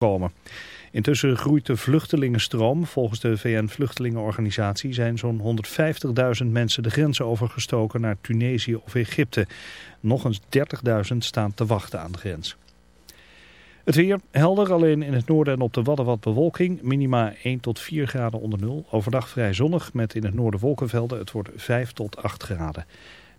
komen. Intussen groeit de vluchtelingenstroom. Volgens de VN-vluchtelingenorganisatie zijn zo'n 150.000 mensen de grens overgestoken naar Tunesië of Egypte. Nog eens 30.000 staan te wachten aan de grens. Het weer helder, alleen in het noorden en op de Wadden bewolking. Minima 1 tot 4 graden onder nul. Overdag vrij zonnig met in het noorden wolkenvelden. Het wordt 5 tot 8 graden.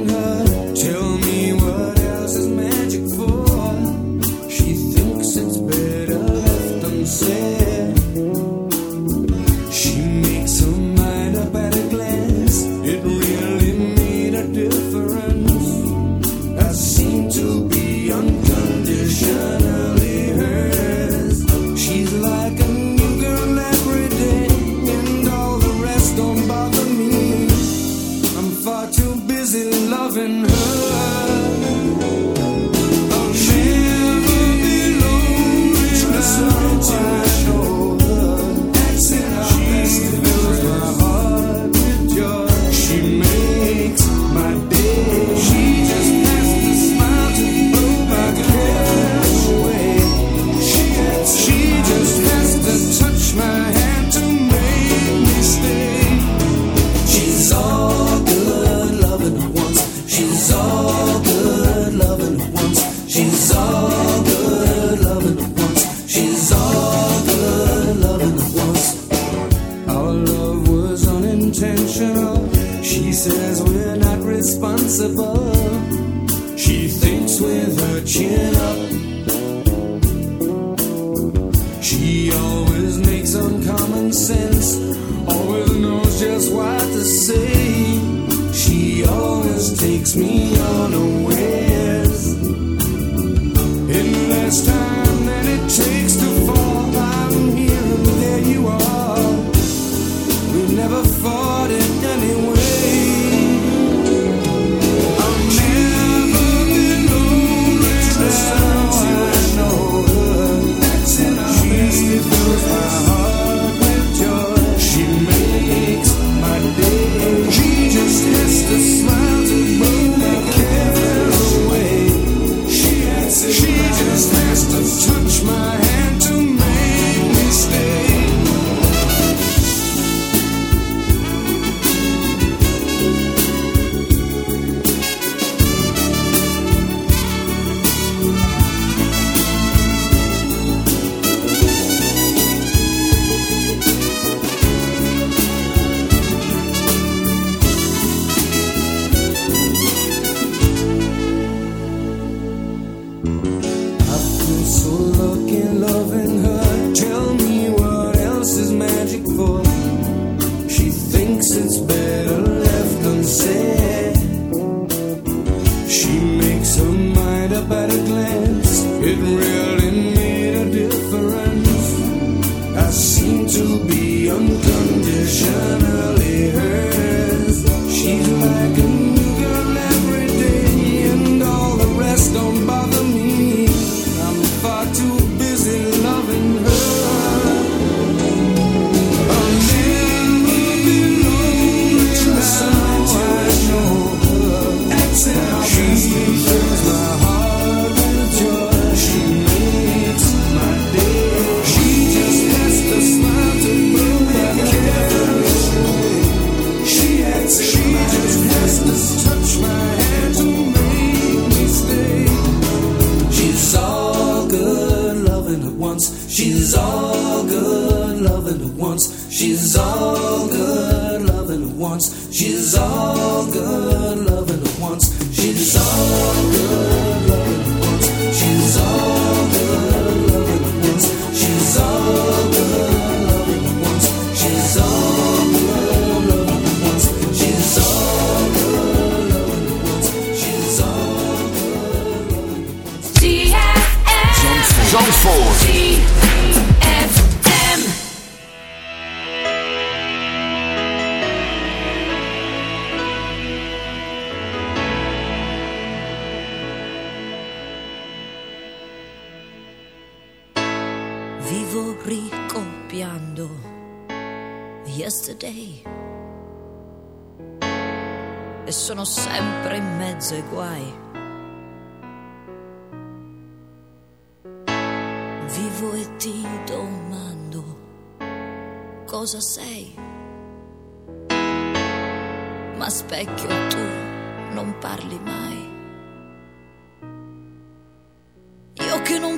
Hello.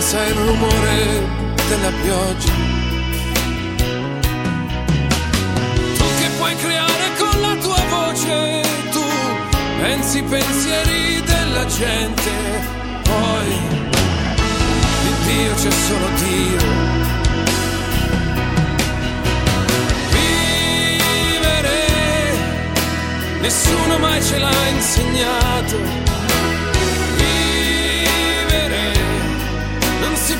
senza il rumore della pioggia. Tu che puoi creare con la tua voce, tu pensi i pensieri della gente, poi di Dio c'è solo Dio. Vivere, nessuno mai ce l'ha insegnato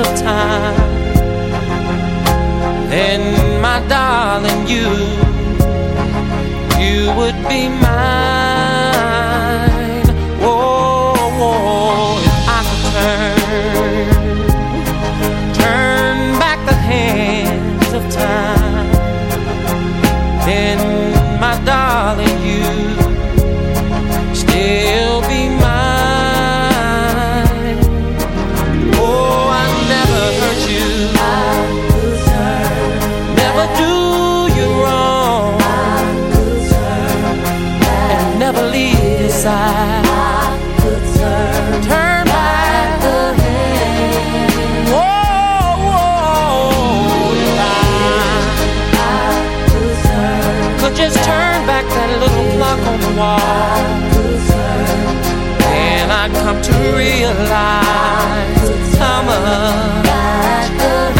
of time. Then my darling you You would be mine. Turn back that little clock on the wall. And I come to realize how much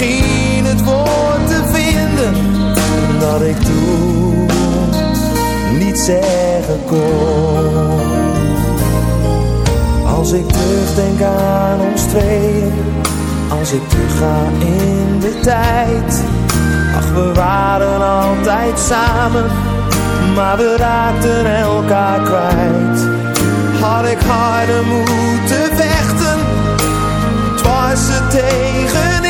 misschien het woord te vinden dat ik toen niet zeggen kon. Als ik terugdenk aan ons tweeën, als ik terugga in de tijd. Ach, we waren altijd samen, maar we raakten elkaar kwijt. Had ik harder moeten vechten, er tegenin, heeft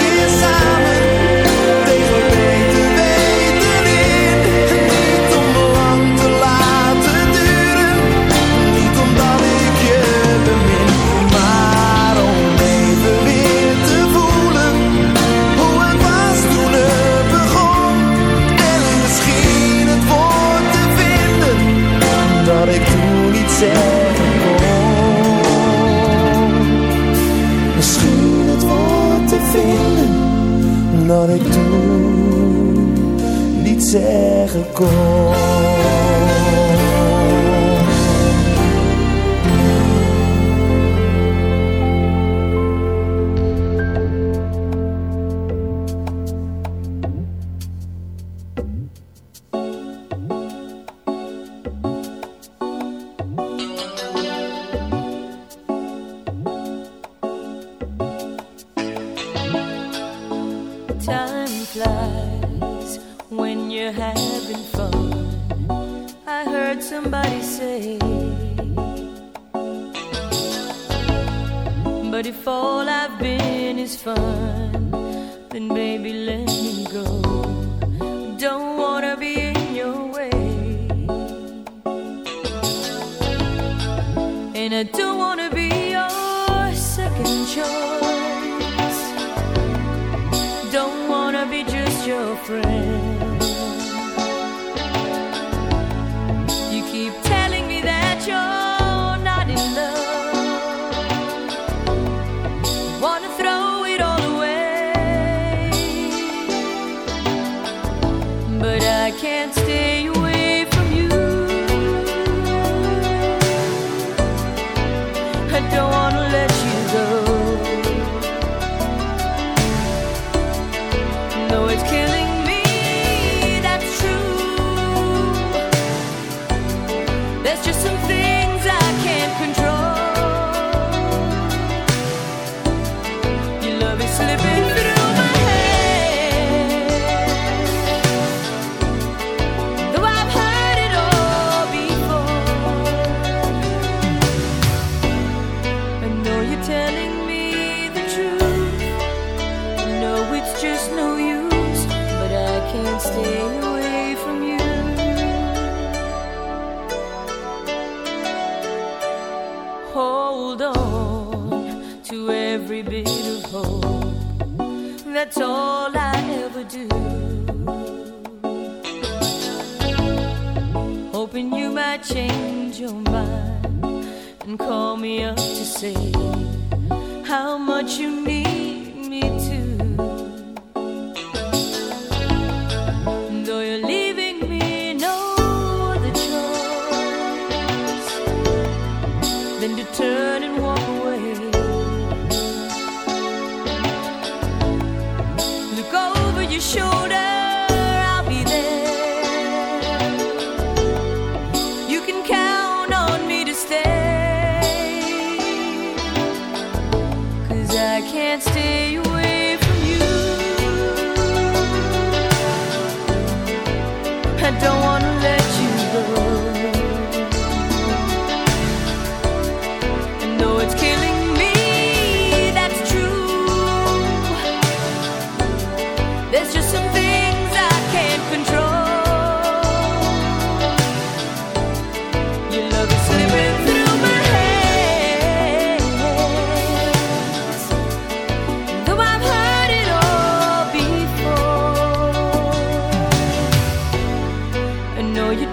我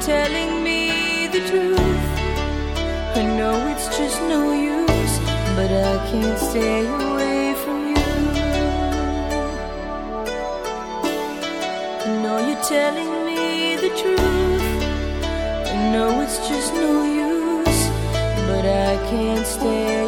telling me the truth. I know it's just no use, but I can't stay away from you. No, you're telling me the truth. I know it's just no use, but I can't stay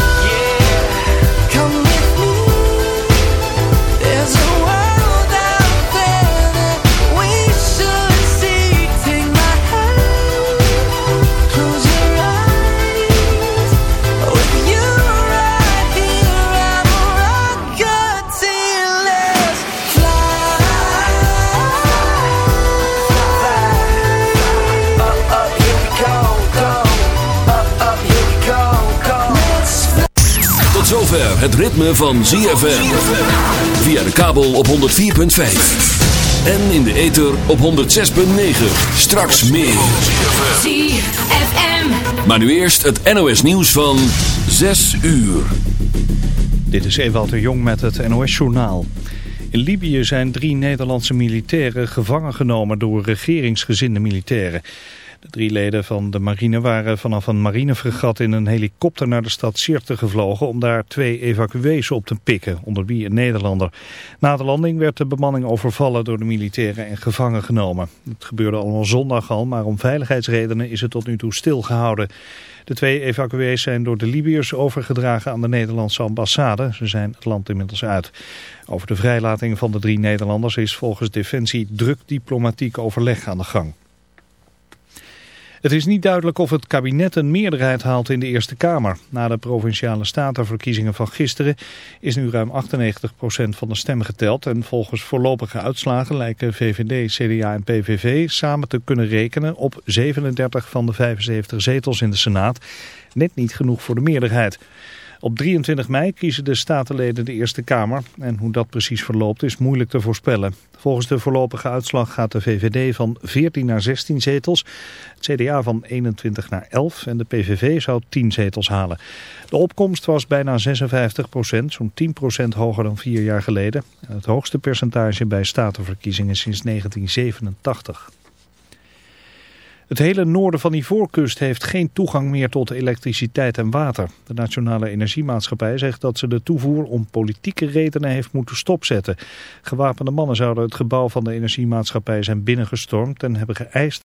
Zover het ritme van ZFM. Via de kabel op 104.5. En in de ether op 106.9. Straks meer. ZFM. Maar nu eerst het NOS nieuws van 6 uur. Dit is Ewald de Jong met het NOS-journaal. In Libië zijn drie Nederlandse militairen gevangen genomen door regeringsgezinde militairen. De drie leden van de marine waren vanaf een marinefregat in een helikopter naar de stad Sirte gevlogen om daar twee evacuees op te pikken, onder wie een Nederlander. Na de landing werd de bemanning overvallen door de militairen en gevangen genomen. Het gebeurde allemaal zondag al, maar om veiligheidsredenen is het tot nu toe stilgehouden. De twee evacuees zijn door de Libiërs overgedragen aan de Nederlandse ambassade. Ze zijn het land inmiddels uit. Over de vrijlating van de drie Nederlanders is volgens Defensie druk diplomatiek overleg aan de gang. Het is niet duidelijk of het kabinet een meerderheid haalt in de Eerste Kamer. Na de provinciale statenverkiezingen van gisteren is nu ruim 98% van de stemmen geteld. En volgens voorlopige uitslagen lijken VVD, CDA en PVV samen te kunnen rekenen op 37 van de 75 zetels in de Senaat. Net niet genoeg voor de meerderheid. Op 23 mei kiezen de statenleden de Eerste Kamer. En hoe dat precies verloopt is moeilijk te voorspellen. Volgens de voorlopige uitslag gaat de VVD van 14 naar 16 zetels. Het CDA van 21 naar 11 en de PVV zou 10 zetels halen. De opkomst was bijna 56 procent, zo'n 10 procent hoger dan vier jaar geleden. En het hoogste percentage bij statenverkiezingen sinds 1987. Het hele noorden van Ivoorkust heeft geen toegang meer tot elektriciteit en water. De Nationale Energiemaatschappij zegt dat ze de toevoer om politieke redenen heeft moeten stopzetten. Gewapende mannen zouden het gebouw van de energiemaatschappij zijn binnengestormd en hebben geëist